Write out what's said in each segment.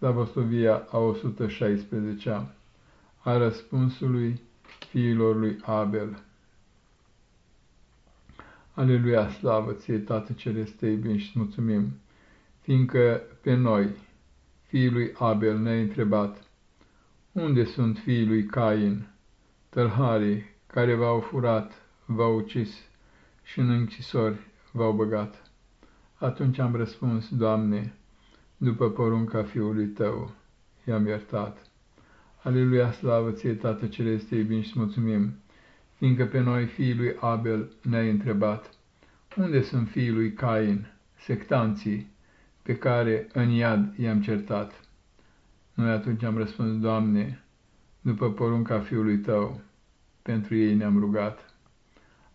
Slavosovia a 116-a a răspunsului fiilor lui Abel. Aleluia, slavă ție, Tată Celeste, iubim și mulțumim, fiindcă pe noi, fiii lui Abel, ne-ai întrebat, unde sunt fiii lui Cain, tălharii care v-au furat, v-au ucis și în închisori v-au băgat? Atunci am răspuns, Doamne, după porunca Fiului Tău, i-am iertat. Aleluia, slavă ție, Tată Celeste, iubim și mulțumim, fiindcă pe noi, fiii lui Abel, ne-ai întrebat, unde sunt fiii lui Cain, sectanții, pe care în iad i-am certat? Noi atunci am răspuns, Doamne, după porunca Fiului Tău, pentru ei ne-am rugat.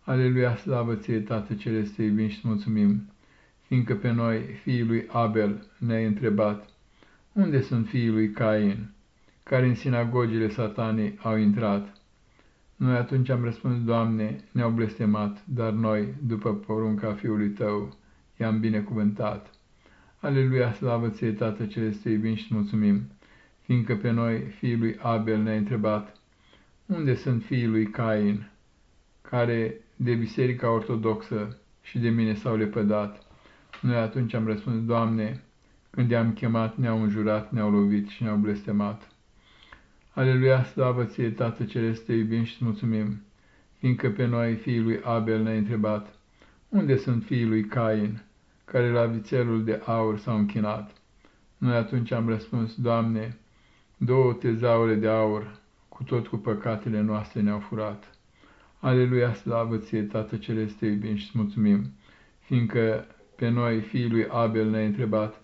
Aleluia, slavă ție, Tată Celeste, iubim și mulțumim, fiindcă pe noi, fiii lui Abel, ne-ai întrebat, unde sunt fiii lui Cain, care în sinagogile satanii au intrat? Noi atunci am răspuns, Doamne, ne-au blestemat, dar noi, după porunca Fiului Tău, i-am binecuvântat. Aleluia, slavă ție, Tată Celeste, iubim și mulțumim, fiindcă pe noi, fiii lui Abel, ne-ai întrebat, unde sunt fiii lui Cain, care de Biserica Ortodoxă și de mine s-au lepădat? Noi atunci am răspuns, Doamne, când i-am chemat, ne-au înjurat, ne-au lovit și ne-au blestemat. Aleluia, slavă ție, Tată Celeste, iubim și mulțumim, fiindcă pe noi, fiii lui Abel, ne-ai întrebat, unde sunt fiii lui Cain, care la vițelul de aur s-au închinat? Noi atunci am răspuns, Doamne, două tezaure de aur, cu tot cu păcatele noastre ne-au furat. Aleluia, slavă ție, Tată Celeste, iubim și mulțumim, fiindcă pe noi, fiii lui Abel, ne-ai întrebat,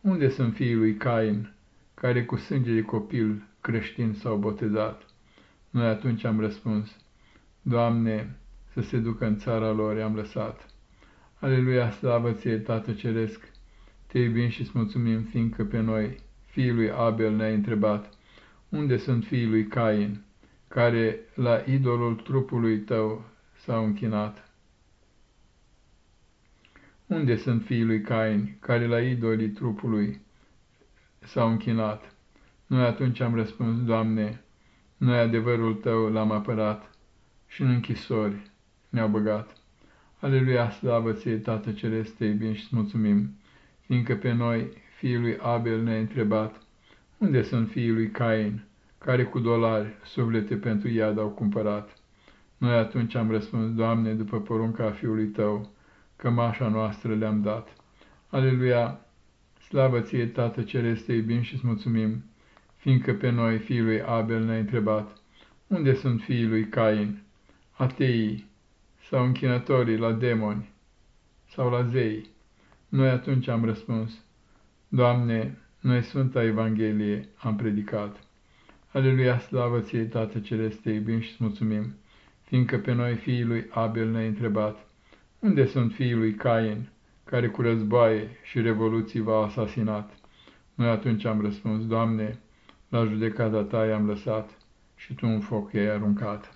unde sunt fiii lui Cain, care cu sânge de copil creștin s-au botezat? Noi atunci am răspuns, Doamne, să se ducă în țara lor, i-am lăsat. Aleluia, slavă ție, Tată Ceresc, te iubim și-ți mulțumim, fiindcă pe noi, fiii lui Abel, ne-ai întrebat, unde sunt fiii lui Cain, care la idolul trupului tău s-au închinat? Unde sunt fiii lui Cain, care la idolii trupului s-au închinat? Noi atunci am răspuns, Doamne, noi adevărul Tău l-am apărat și în închisori ne-au băgat. Aleluia, slavă ție, Tată Celeste, te iubim și mulțumim, fiindcă pe noi, fiii lui Abel, ne-ai întrebat, unde sunt fiii lui Cain, care cu dolari suflete pentru iad au cumpărat? Noi atunci am răspuns, Doamne, după porunca Fiului Tău, cămașa noastră le-am dat. Aleluia, slavă ție, Tată Celeste, iubim și mulțumim, fiindcă pe noi, fiii lui Abel, ne-ai întrebat, unde sunt fiii lui Cain, ateii sau închinătorii la demoni sau la zei? Noi atunci am răspuns, Doamne, noi Sfânta Evanghelie am predicat. Aleluia, slavă ție, Tată Celeste, iubim și mulțumim, fiindcă pe noi, fiii lui Abel, ne-ai întrebat, unde sunt fiii lui Cain, care cu războaie și revoluții v-au asasinat? Noi atunci am răspuns, Doamne, la judecata ta i-am lăsat și tu în foc i-ai aruncat.